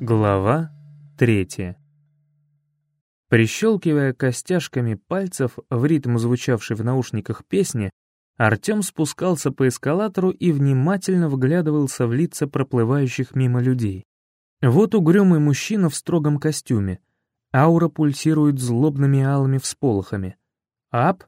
Глава третья. Прищелкивая костяшками пальцев в ритм звучавшей в наушниках песни, Артем спускался по эскалатору и внимательно вглядывался в лица проплывающих мимо людей. Вот угрюмый мужчина в строгом костюме. Аура пульсирует злобными алыми всполохами. Ап!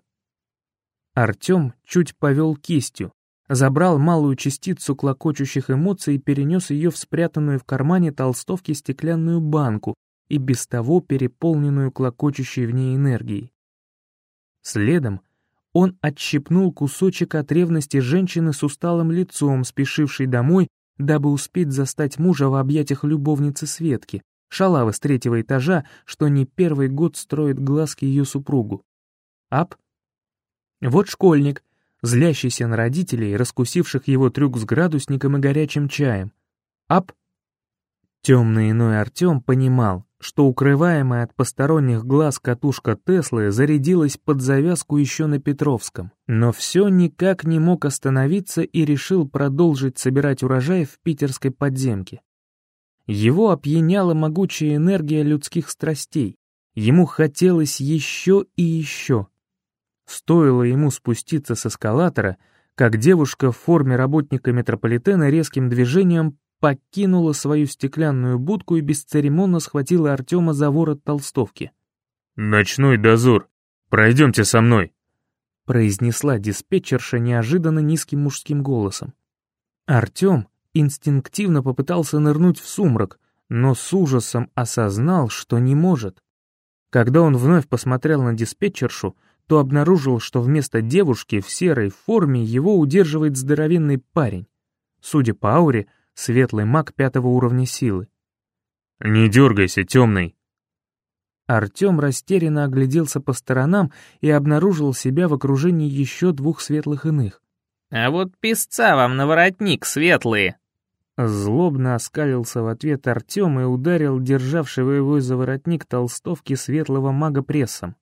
Артем чуть повел кистью, забрал малую частицу клокочущих эмоций и перенес ее в спрятанную в кармане толстовки стеклянную банку и без того переполненную клокочущей в ней энергией. Следом он отщипнул кусочек от ревности женщины с усталым лицом, спешившей домой, дабы успеть застать мужа в объятиях любовницы Светки, шалавы с третьего этажа, что не первый год строит глазки ее супругу. Ап. Вот школьник, злящийся на родителей, раскусивших его трюк с градусником и горячим чаем. Ап! Темный иной Артем понимал, что укрываемая от посторонних глаз катушка Теслы зарядилась под завязку еще на Петровском, но все никак не мог остановиться и решил продолжить собирать урожай в питерской подземке. Его опьяняла могучая энергия людских страстей. Ему хотелось еще и еще. Стоило ему спуститься с эскалатора, как девушка в форме работника метрополитена резким движением покинула свою стеклянную будку и бесцеремонно схватила Артема за ворот толстовки. «Ночной дозор, пройдемте со мной», произнесла диспетчерша неожиданно низким мужским голосом. Артем инстинктивно попытался нырнуть в сумрак, но с ужасом осознал, что не может. Когда он вновь посмотрел на диспетчершу, то обнаружил, что вместо девушки в серой форме его удерживает здоровенный парень. Судя по ауре, светлый маг пятого уровня силы. «Не дергайся, темный!» Артем растерянно огляделся по сторонам и обнаружил себя в окружении еще двух светлых иных. «А вот песца вам на воротник, светлые!» Злобно оскалился в ответ Артем и ударил державшего его за воротник толстовки светлого мага прессом.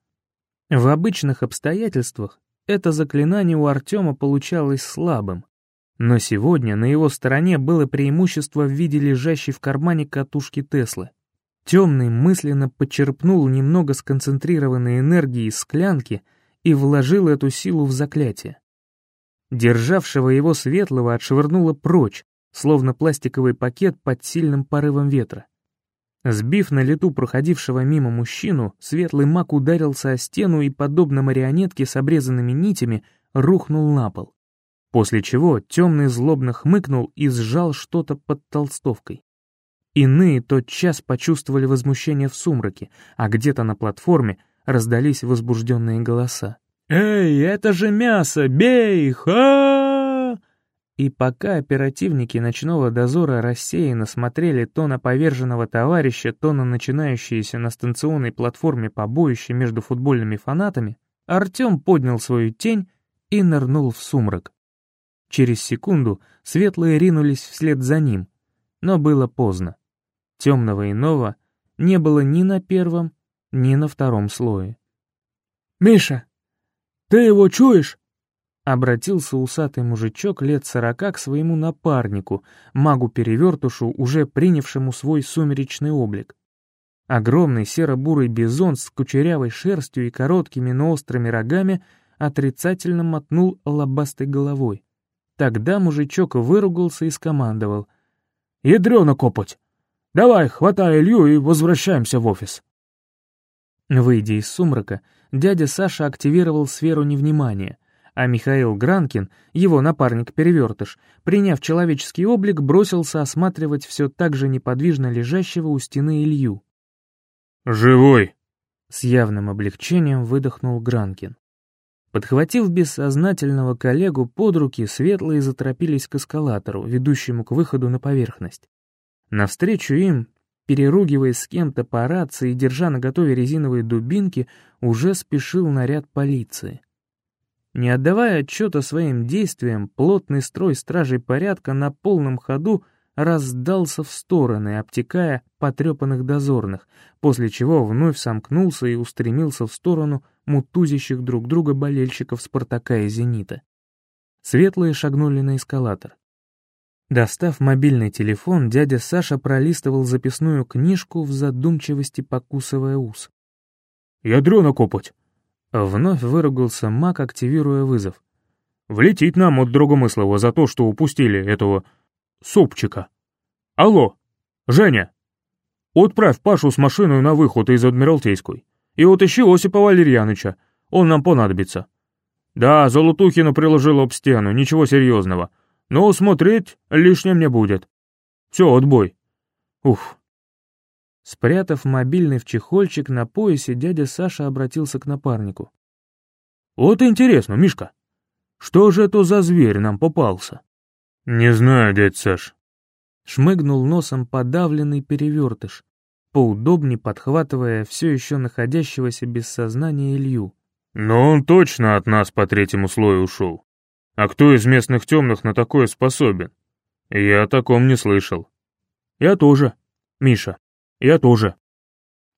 В обычных обстоятельствах это заклинание у Артема получалось слабым, но сегодня на его стороне было преимущество в виде лежащей в кармане катушки Теслы. Темный мысленно почерпнул немного сконцентрированной энергии из склянки и вложил эту силу в заклятие. Державшего его светлого отшвырнуло прочь, словно пластиковый пакет под сильным порывом ветра. Сбив на лету проходившего мимо мужчину, светлый маг ударился о стену и, подобно марионетке с обрезанными нитями, рухнул на пол. После чего темный злобно хмыкнул и сжал что-то под толстовкой. Иные тотчас почувствовали возмущение в сумраке, а где-то на платформе раздались возбужденные голоса. «Эй, это же мясо! Бей! Ха!» И пока оперативники ночного дозора рассеянно смотрели то на поверженного товарища, то на начинающееся на станционной платформе побоище между футбольными фанатами, Артем поднял свою тень и нырнул в сумрак. Через секунду светлые ринулись вслед за ним, но было поздно. Темного иного не было ни на первом, ни на втором слое. «Миша, ты его чуешь?» Обратился усатый мужичок лет сорока к своему напарнику, магу-перевертушу, уже принявшему свой сумеречный облик. Огромный серо-бурый бизон с кучерявой шерстью и короткими, но острыми рогами отрицательно мотнул лобастой головой. Тогда мужичок выругался и скомандовал. «Ядрёно копоть! Давай, хватай Илью и возвращаемся в офис!» Выйдя из сумрака, дядя Саша активировал сферу невнимания — а Михаил Гранкин, его напарник-перевертыш, приняв человеческий облик, бросился осматривать все так же неподвижно лежащего у стены Илью. «Живой!» — с явным облегчением выдохнул Гранкин. Подхватив бессознательного коллегу под руки, светлые заторопились к эскалатору, ведущему к выходу на поверхность. Навстречу им, переругиваясь с кем-то по рации и держа наготове резиновые дубинки, уже спешил наряд полиции. Не отдавая отчета своим действиям, плотный строй стражей порядка на полном ходу раздался в стороны, обтекая потрепанных дозорных, после чего вновь сомкнулся и устремился в сторону мутузящих друг друга болельщиков «Спартака» и «Зенита». Светлые шагнули на эскалатор. Достав мобильный телефон, дядя Саша пролистывал записную книжку в задумчивости, покусывая ус. «Ядрёно копоть!» Вновь выругался маг, активируя вызов. «Влетит нам от Другомыслова за то, что упустили этого... супчика. Алло, Женя! Отправь Пашу с машиной на выход из Адмиралтейской. И отыщи Осипа Валерьяныча, он нам понадобится. Да, Золотухину приложил об стену, ничего серьезного. Но смотреть лишним не будет. Все, отбой. Уф. Спрятав мобильный в чехольчик на поясе, дядя Саша обратился к напарнику. «Вот интересно, Мишка, что же это за зверь нам попался?» «Не знаю, дядь Саш». Шмыгнул носом подавленный перевертыш, поудобнее подхватывая все еще находящегося без сознания Илью. «Но он точно от нас по третьему слою ушел. А кто из местных темных на такое способен? Я о таком не слышал». «Я тоже, Миша, я тоже».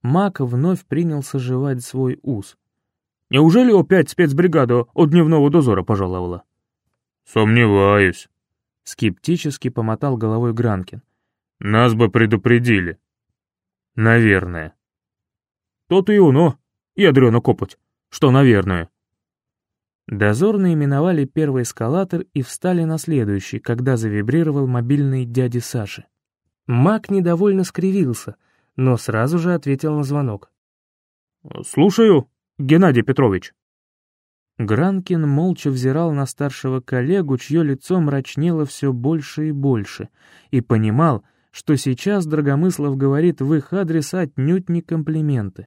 Мак вновь принялся жевать свой ус. «Неужели опять спецбригада от дневного дозора пожаловала?» «Сомневаюсь», — скептически помотал головой Гранкин. «Нас бы предупредили». «Наверное». «То-то и оно, ядрёно копоть, что наверное». Дозорные миновали первый эскалатор и встали на следующий, когда завибрировал мобильный дяди Саши. Мак недовольно скривился, но сразу же ответил на звонок. «Слушаю, Геннадий Петрович». Гранкин молча взирал на старшего коллегу, чье лицо мрачнело все больше и больше, и понимал, что сейчас Драгомыслов говорит в их адрес отнюдь не комплименты.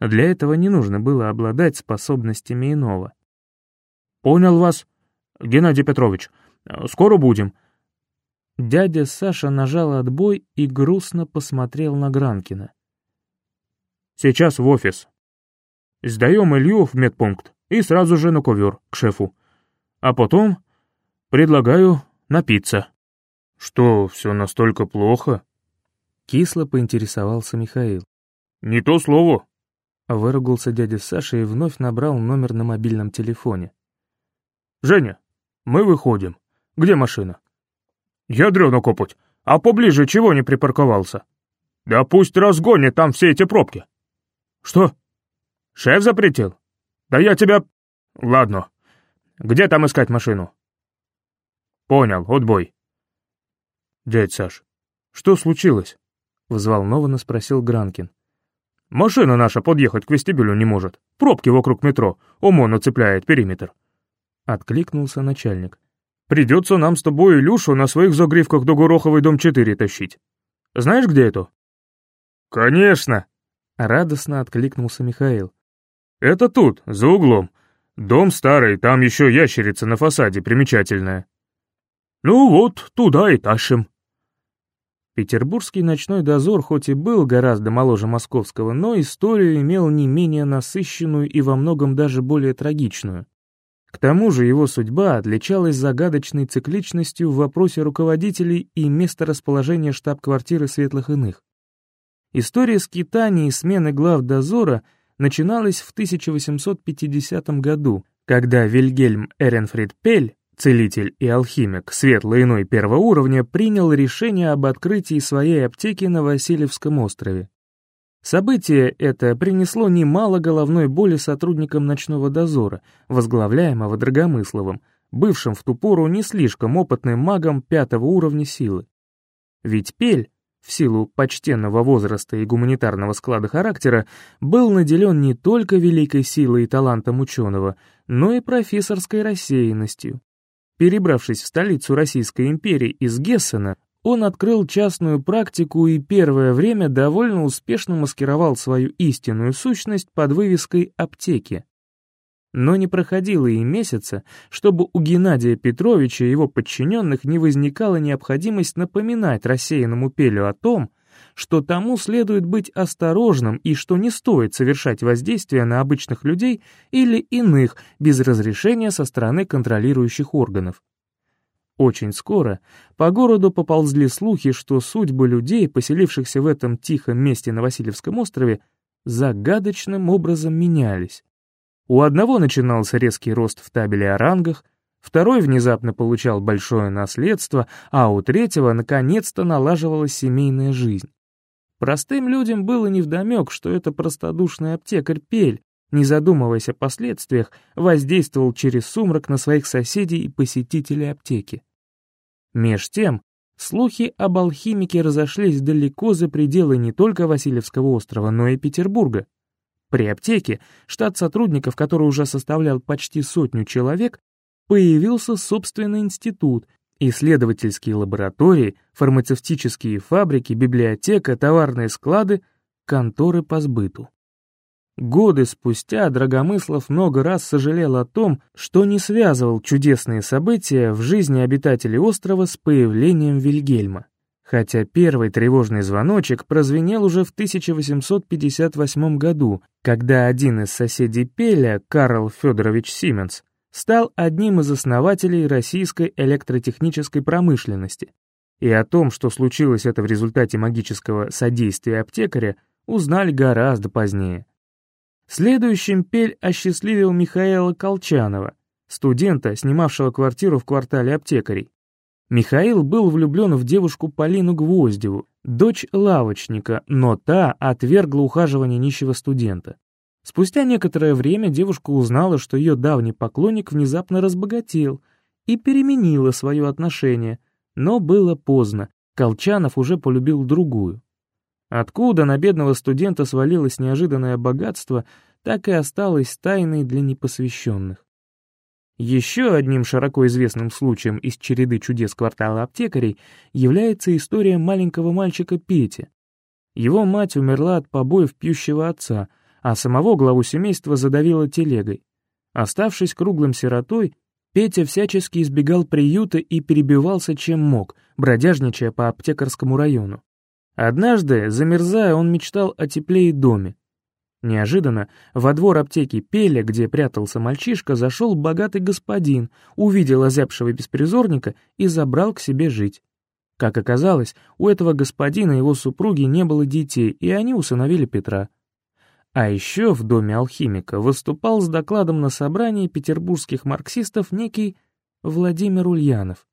Для этого не нужно было обладать способностями иного. «Понял вас, Геннадий Петрович. Скоро будем». Дядя Саша нажал отбой и грустно посмотрел на Гранкина. «Сейчас в офис. Сдаем Илью в медпункт и сразу же на ковер к шефу. А потом предлагаю напиться». «Что, все настолько плохо?» Кисло поинтересовался Михаил. «Не то слово», — выругался дядя Саша и вновь набрал номер на мобильном телефоне. «Женя, мы выходим. Где машина?» «Ядрёно копоть, а поближе чего не припарковался?» «Да пусть разгонит там все эти пробки». «Что? Шеф запретил? Да я тебя...» «Ладно. Где там искать машину?» «Понял, отбой». «Дядь Саш, что случилось?» — взволнованно спросил Гранкин. «Машина наша подъехать к вестибюлю не может. Пробки вокруг метро, ОМОН оцепляет периметр». Откликнулся начальник. «Придется нам с тобой Илюшу на своих загривках до Гороховой дом 4 тащить. Знаешь, где это?» «Конечно!» — радостно откликнулся Михаил. «Это тут, за углом. Дом старый, там еще ящерица на фасаде примечательная». «Ну вот, туда и тащим». Петербургский ночной дозор хоть и был гораздо моложе московского, но историю имел не менее насыщенную и во многом даже более трагичную. К тому же его судьба отличалась загадочной цикличностью в вопросе руководителей и месторасположения штаб-квартиры Светлых Иных. История скитаний и смены глав дозора начиналась в 1850 году, когда Вильгельм Эренфрид Пель, целитель и алхимик светлый иной первого уровня, принял решение об открытии своей аптеки на Васильевском острове. Событие это принесло немало головной боли сотрудникам ночного дозора, возглавляемого Драгомысловым, бывшим в ту пору не слишком опытным магом пятого уровня силы. Ведь Пель, в силу почтенного возраста и гуманитарного склада характера, был наделен не только великой силой и талантом ученого, но и профессорской рассеянностью. Перебравшись в столицу Российской империи из Гессена, он открыл частную практику и первое время довольно успешно маскировал свою истинную сущность под вывеской «аптеки». Но не проходило и месяца, чтобы у Геннадия Петровича и его подчиненных не возникала необходимость напоминать рассеянному Пелю о том, что тому следует быть осторожным и что не стоит совершать воздействие на обычных людей или иных без разрешения со стороны контролирующих органов. Очень скоро по городу поползли слухи, что судьбы людей, поселившихся в этом тихом месте на Васильевском острове, загадочным образом менялись. У одного начинался резкий рост в табеле о рангах, Второй внезапно получал большое наследство, а у третьего наконец-то налаживалась семейная жизнь. Простым людям было невдомек, что это простодушный аптекарь Пель, не задумываясь о последствиях, воздействовал через сумрак на своих соседей и посетителей аптеки. Меж тем, слухи об алхимике разошлись далеко за пределы не только Васильевского острова, но и Петербурга. При аптеке штат сотрудников, который уже составлял почти сотню человек, появился собственный институт, исследовательские лаборатории, фармацевтические фабрики, библиотека, товарные склады, конторы по сбыту. Годы спустя Драгомыслов много раз сожалел о том, что не связывал чудесные события в жизни обитателей острова с появлением Вильгельма хотя первый тревожный звоночек прозвенел уже в 1858 году, когда один из соседей Пеля, Карл Федорович Сименс, стал одним из основателей российской электротехнической промышленности. И о том, что случилось это в результате магического содействия аптекаря, узнали гораздо позднее. Следующим Пель осчастливил Михаила Колчанова, студента, снимавшего квартиру в квартале аптекарей. Михаил был влюблен в девушку Полину Гвоздеву, дочь лавочника, но та отвергла ухаживание нищего студента. Спустя некоторое время девушка узнала, что ее давний поклонник внезапно разбогател и переменила свое отношение, но было поздно, Колчанов уже полюбил другую. Откуда на бедного студента свалилось неожиданное богатство, так и осталось тайной для непосвященных. Еще одним широко известным случаем из череды чудес квартала аптекарей является история маленького мальчика Пети. Его мать умерла от побоев пьющего отца, а самого главу семейства задавила телегой. Оставшись круглым сиротой, Петя всячески избегал приюта и перебивался чем мог, бродяжничая по аптекарскому району. Однажды, замерзая, он мечтал о тепле и доме, Неожиданно во двор аптеки Пеля, где прятался мальчишка, зашел богатый господин, увидел озябшего беспризорника и забрал к себе жить. Как оказалось, у этого господина и его супруги не было детей, и они усыновили Петра. А еще в доме алхимика выступал с докладом на собрании петербургских марксистов некий Владимир Ульянов.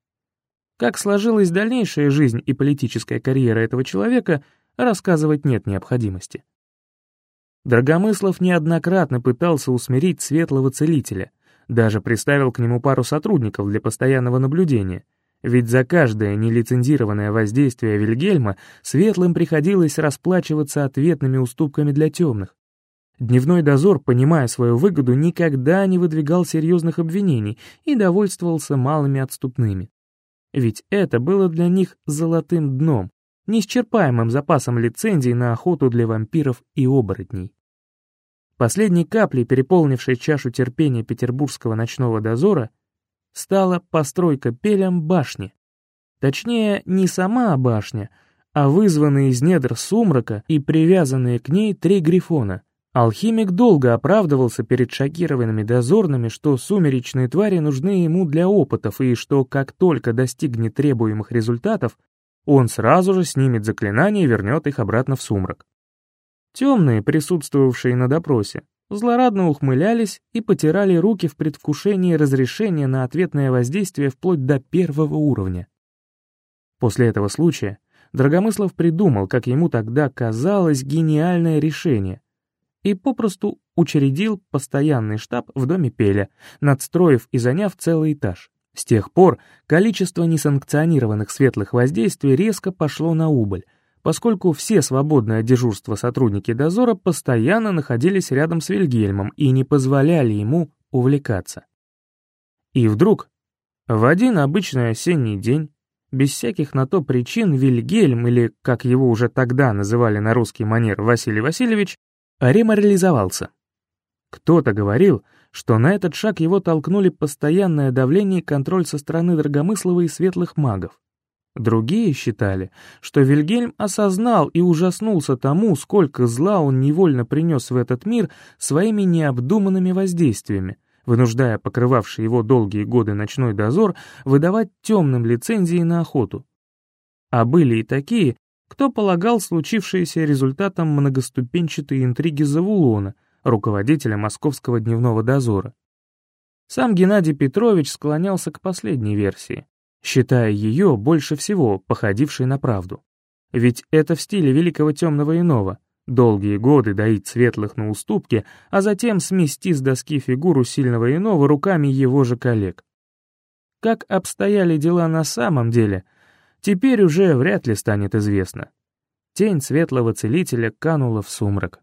Как сложилась дальнейшая жизнь и политическая карьера этого человека, рассказывать нет необходимости. Драгомыслов неоднократно пытался усмирить светлого целителя, даже приставил к нему пару сотрудников для постоянного наблюдения, ведь за каждое нелицензированное воздействие Вильгельма светлым приходилось расплачиваться ответными уступками для темных. Дневной дозор, понимая свою выгоду, никогда не выдвигал серьезных обвинений и довольствовался малыми отступными. Ведь это было для них золотым дном, неисчерпаемым запасом лицензий на охоту для вампиров и оборотней. Последней каплей, переполнившей чашу терпения петербургского ночного дозора, стала постройка пелем башни. Точнее, не сама башня, а вызванные из недр сумрака и привязанные к ней три грифона. Алхимик долго оправдывался перед шокированными дозорными, что сумеречные твари нужны ему для опытов и что как только достигнет требуемых результатов, он сразу же снимет заклинание и вернет их обратно в сумрак. Темные, присутствовавшие на допросе, злорадно ухмылялись и потирали руки в предвкушении разрешения на ответное воздействие вплоть до первого уровня. После этого случая Драгомыслов придумал, как ему тогда казалось, гениальное решение и попросту учредил постоянный штаб в доме Пеля, надстроив и заняв целый этаж. С тех пор количество несанкционированных светлых воздействий резко пошло на убыль, поскольку все свободные от дежурства сотрудники дозора постоянно находились рядом с Вильгельмом и не позволяли ему увлекаться. И вдруг, в один обычный осенний день, без всяких на то причин Вильгельм, или, как его уже тогда называли на русский манер Василий Васильевич, реморализовался. Кто-то говорил, что на этот шаг его толкнули постоянное давление и контроль со стороны Драгомыслова и светлых магов. Другие считали, что Вильгельм осознал и ужаснулся тому, сколько зла он невольно принес в этот мир своими необдуманными воздействиями, вынуждая покрывавший его долгие годы ночной дозор выдавать темным лицензии на охоту. А были и такие, кто полагал случившееся результатом многоступенчатой интриги Завулона — руководителя московского дневного дозора. Сам Геннадий Петрович склонялся к последней версии, считая ее больше всего походившей на правду. Ведь это в стиле великого темного иного, долгие годы доить светлых на уступке, а затем смести с доски фигуру сильного иного руками его же коллег. Как обстояли дела на самом деле, теперь уже вряд ли станет известно. Тень светлого целителя канула в сумрак.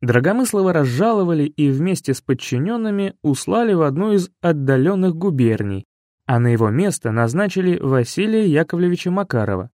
Драгомыслова разжаловали и вместе с подчиненными услали в одну из отдаленных губерний, а на его место назначили Василия Яковлевича Макарова.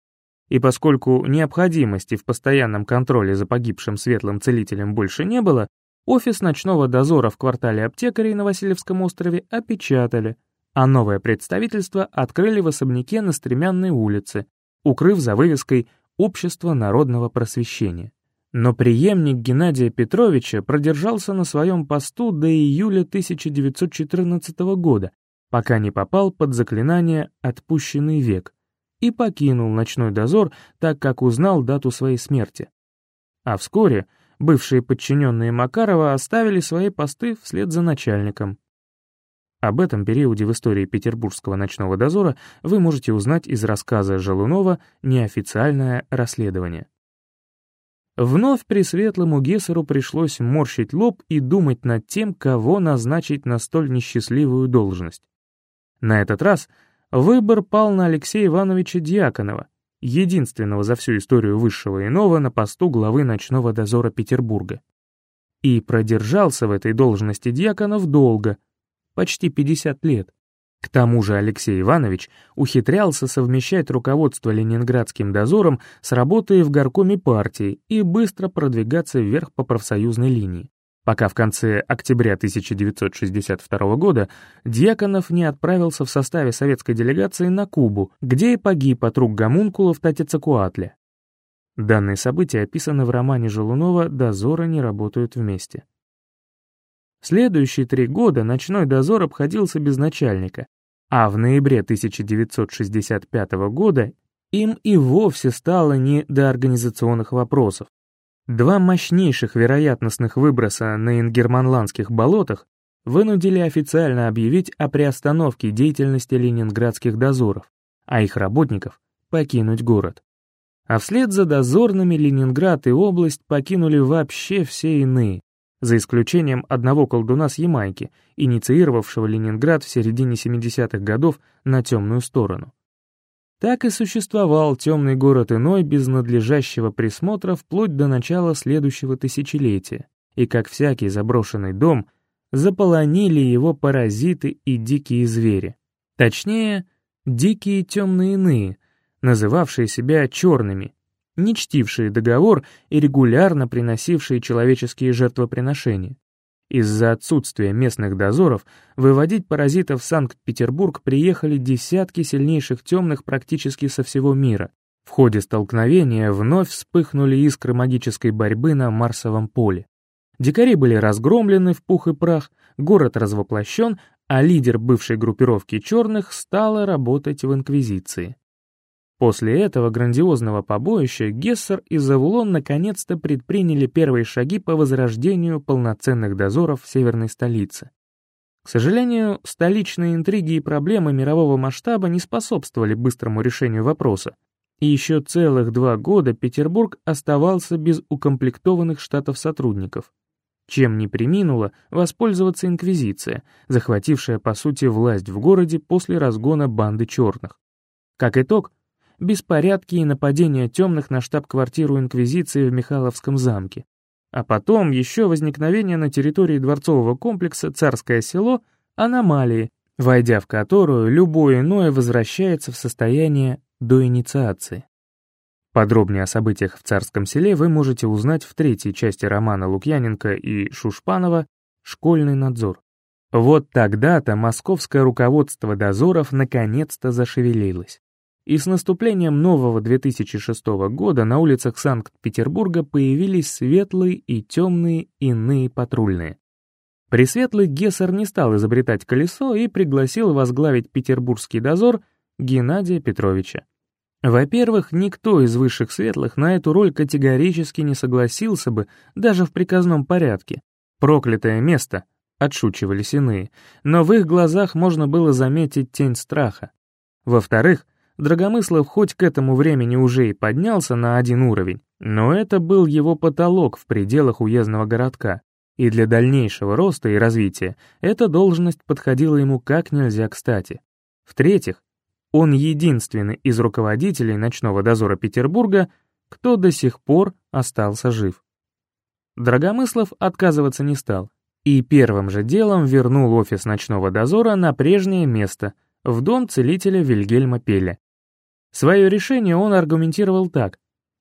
И поскольку необходимости в постоянном контроле за погибшим светлым целителем больше не было, офис ночного дозора в квартале аптекарей на Васильевском острове опечатали, а новое представительство открыли в особняке на Стремянной улице, укрыв за вывеской «Общество народного просвещения». Но преемник Геннадия Петровича продержался на своем посту до июля 1914 года, пока не попал под заклинание «Отпущенный век» и покинул ночной дозор, так как узнал дату своей смерти. А вскоре бывшие подчиненные Макарова оставили свои посты вслед за начальником. Об этом периоде в истории петербургского ночного дозора вы можете узнать из рассказа Желунова «Неофициальное расследование». Вновь Пресветлому Гессеру пришлось морщить лоб и думать над тем, кого назначить на столь несчастливую должность. На этот раз выбор пал на Алексея Ивановича Дьяконова, единственного за всю историю высшего иного на посту главы ночного дозора Петербурга. И продержался в этой должности Дьяконов долго, почти 50 лет. К тому же Алексей Иванович ухитрялся совмещать руководство ленинградским дозором с работой в горкоме партии и быстро продвигаться вверх по профсоюзной линии, пока в конце октября 1962 года Дьяконов не отправился в составе советской делегации на Кубу, где и погиб от рук гомункулов Татицакуатля. Данные события описаны в романе Желунова «Дозоры не работают вместе». Следующие три года ночной дозор обходился без начальника, а в ноябре 1965 года им и вовсе стало не до организационных вопросов. Два мощнейших вероятностных выброса на ингерманландских болотах вынудили официально объявить о приостановке деятельности ленинградских дозоров, а их работников покинуть город. А вслед за дозорными Ленинград и область покинули вообще все иные, за исключением одного колдуна с Ямайки, инициировавшего Ленинград в середине 70-х годов на темную сторону. Так и существовал темный город иной без надлежащего присмотра вплоть до начала следующего тысячелетия, и как всякий заброшенный дом, заполонили его паразиты и дикие звери. Точнее, дикие темные иные, называвшие себя черными, не чтившие договор и регулярно приносившие человеческие жертвоприношения. Из-за отсутствия местных дозоров выводить паразитов в Санкт-Петербург приехали десятки сильнейших темных практически со всего мира. В ходе столкновения вновь вспыхнули искры магической борьбы на Марсовом поле. Дикари были разгромлены в пух и прах, город развоплощен, а лидер бывшей группировки черных стала работать в Инквизиции. После этого грандиозного побоища Гессер и Завулон наконец-то предприняли первые шаги по возрождению полноценных дозоров в северной столице. К сожалению, столичные интриги и проблемы мирового масштаба не способствовали быстрому решению вопроса, и еще целых два года Петербург оставался без укомплектованных штатов сотрудников, чем не приминула воспользоваться Инквизиция, захватившая по сути власть в городе после разгона банды черных. Как итог, беспорядки и нападения темных на штаб-квартиру Инквизиции в Михайловском замке. А потом еще возникновение на территории дворцового комплекса «Царское село» аномалии, войдя в которую любое иное возвращается в состояние до инициации. Подробнее о событиях в Царском селе вы можете узнать в третьей части романа Лукьяненко и Шушпанова «Школьный надзор». Вот тогда-то московское руководство дозоров наконец-то зашевелилось и с наступлением нового 2006 года на улицах Санкт-Петербурга появились светлые и темные иные патрульные. Пресветлый Гессер не стал изобретать колесо и пригласил возглавить петербургский дозор Геннадия Петровича. Во-первых, никто из высших светлых на эту роль категорически не согласился бы даже в приказном порядке. Проклятое место, отшучивались иные, но в их глазах можно было заметить тень страха. Во-вторых, Драгомыслов хоть к этому времени уже и поднялся на один уровень, но это был его потолок в пределах уездного городка, и для дальнейшего роста и развития эта должность подходила ему как нельзя кстати. В-третьих, он единственный из руководителей ночного дозора Петербурга, кто до сих пор остался жив. Драгомыслов отказываться не стал, и первым же делом вернул офис ночного дозора на прежнее место, в дом целителя Вильгельма Пеля. Свое решение он аргументировал так.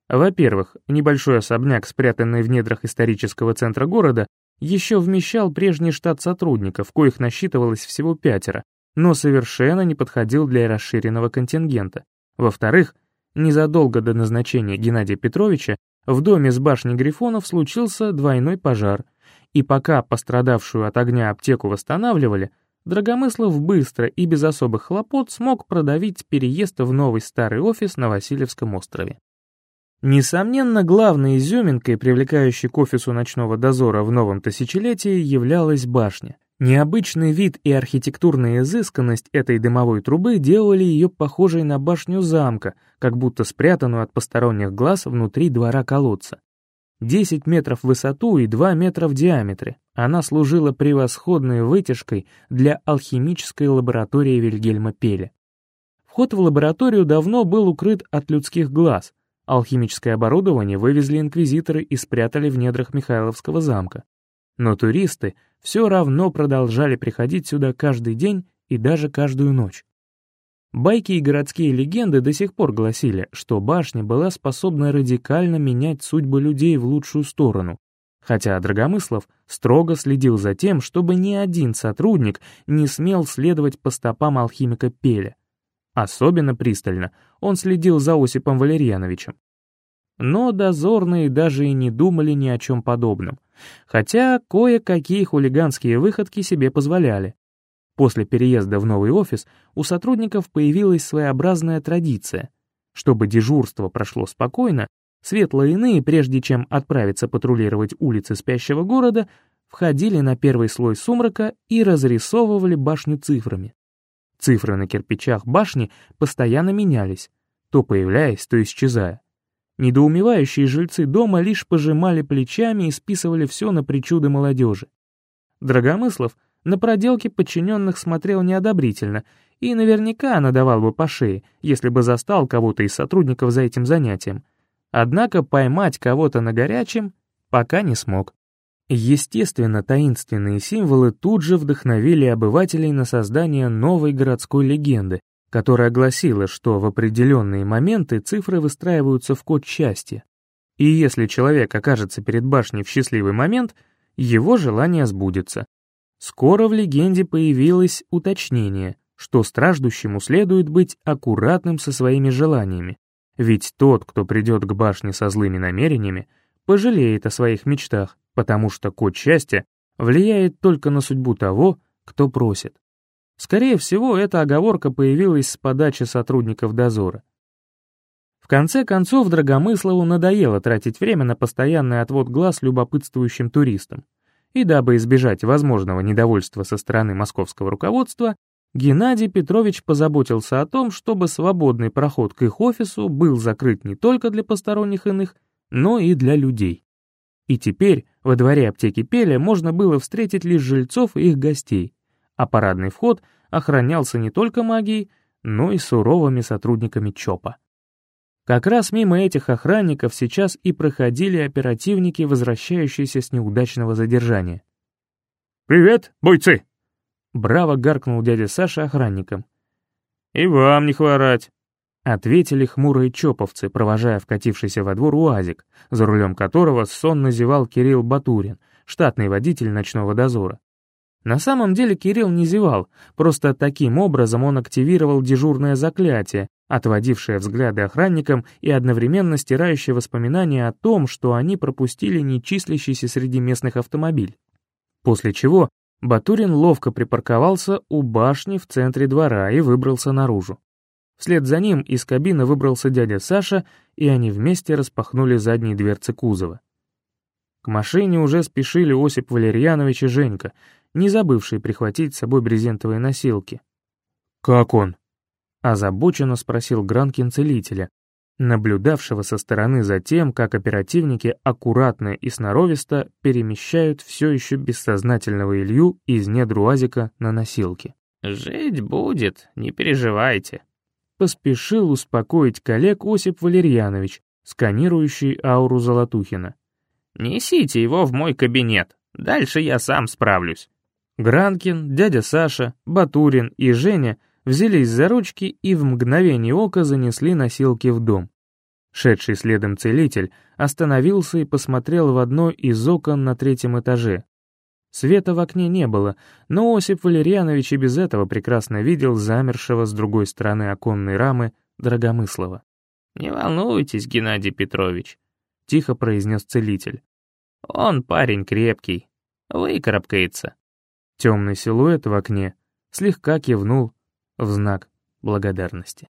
Во-первых, небольшой особняк, спрятанный в недрах исторического центра города, еще вмещал прежний штат сотрудников, коих насчитывалось всего пятеро, но совершенно не подходил для расширенного контингента. Во-вторых, незадолго до назначения Геннадия Петровича в доме с башней Грифонов случился двойной пожар, и пока пострадавшую от огня аптеку восстанавливали, Драгомыслов быстро и без особых хлопот смог продавить переезд в новый старый офис на Васильевском острове. Несомненно, главной изюминкой, привлекающей к офису ночного дозора в новом тысячелетии, являлась башня. Необычный вид и архитектурная изысканность этой дымовой трубы делали ее похожей на башню замка, как будто спрятанную от посторонних глаз внутри двора колодца. 10 метров в высоту и 2 метра в диаметре. Она служила превосходной вытяжкой для алхимической лаборатории Вильгельма Пеля. Вход в лабораторию давно был укрыт от людских глаз. Алхимическое оборудование вывезли инквизиторы и спрятали в недрах Михайловского замка. Но туристы все равно продолжали приходить сюда каждый день и даже каждую ночь. Байки и городские легенды до сих пор гласили, что башня была способна радикально менять судьбы людей в лучшую сторону, хотя Драгомыслов строго следил за тем, чтобы ни один сотрудник не смел следовать по стопам алхимика Пеля. Особенно пристально он следил за Осипом Валерьяновичем. Но дозорные даже и не думали ни о чем подобном, хотя кое-какие хулиганские выходки себе позволяли. После переезда в новый офис у сотрудников появилась своеобразная традиция. Чтобы дежурство прошло спокойно, светлые прежде чем отправиться патрулировать улицы спящего города, входили на первый слой сумрака и разрисовывали башню цифрами. Цифры на кирпичах башни постоянно менялись, то появляясь, то исчезая. Недоумевающие жильцы дома лишь пожимали плечами и списывали все на причуды молодежи. Драгомыслов — на проделки подчиненных смотрел неодобрительно и наверняка надавал бы по шее, если бы застал кого-то из сотрудников за этим занятием. Однако поймать кого-то на горячем пока не смог. Естественно, таинственные символы тут же вдохновили обывателей на создание новой городской легенды, которая гласила, что в определенные моменты цифры выстраиваются в код счастья. И если человек окажется перед башней в счастливый момент, его желание сбудется, Скоро в легенде появилось уточнение, что страждущему следует быть аккуратным со своими желаниями, ведь тот, кто придет к башне со злыми намерениями, пожалеет о своих мечтах, потому что код счастья влияет только на судьбу того, кто просит. Скорее всего, эта оговорка появилась с подачи сотрудников дозора. В конце концов, Драгомыслову надоело тратить время на постоянный отвод глаз любопытствующим туристам и дабы избежать возможного недовольства со стороны московского руководства, Геннадий Петрович позаботился о том, чтобы свободный проход к их офису был закрыт не только для посторонних иных, но и для людей. И теперь во дворе аптеки Пеля можно было встретить лишь жильцов и их гостей, а парадный вход охранялся не только магией, но и суровыми сотрудниками ЧОПа. Как раз мимо этих охранников сейчас и проходили оперативники, возвращающиеся с неудачного задержания. «Привет, бойцы!» Браво гаркнул дядя Саша охранникам. «И вам не хворать!» Ответили хмурые чоповцы, провожая вкатившийся во двор УАЗик, за рулем которого сон назевал Кирилл Батурин, штатный водитель ночного дозора. На самом деле Кирилл не зевал, просто таким образом он активировал дежурное заклятие, отводившее взгляды охранникам и одновременно стирающее воспоминания о том, что они пропустили нечислящийся среди местных автомобиль. После чего Батурин ловко припарковался у башни в центре двора и выбрался наружу. Вслед за ним из кабины выбрался дядя Саша, и они вместе распахнули задние дверцы кузова. К машине уже спешили Осип Валерьянович и Женька, не забывший прихватить с собой брезентовые носилки. «Как он?» — озабоченно спросил Гранкин целителя, наблюдавшего со стороны за тем, как оперативники аккуратно и сноровисто перемещают все еще бессознательного Илью из недр УАЗика на носилки. «Жить будет, не переживайте», — поспешил успокоить коллег Осип Валерьянович, сканирующий ауру Золотухина. «Несите его в мой кабинет, дальше я сам справлюсь». Гранкин, дядя Саша, Батурин и Женя взялись за ручки и в мгновение ока занесли носилки в дом. Шедший следом целитель остановился и посмотрел в одно из окон на третьем этаже. Света в окне не было, но Осип Валерьянович и без этого прекрасно видел замершего с другой стороны оконной рамы Драгомыслова. «Не волнуйтесь, Геннадий Петрович», — тихо произнес целитель. «Он парень крепкий, выкарабкается». Темный силуэт в окне слегка кивнул в знак благодарности.